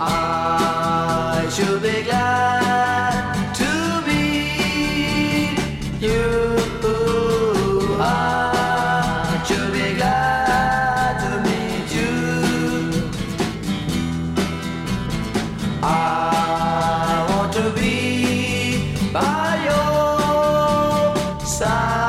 I should be glad to be you. I should be glad to meet you. I want to be by your side.